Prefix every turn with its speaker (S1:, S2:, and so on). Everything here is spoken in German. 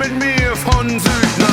S1: mit mir von Süden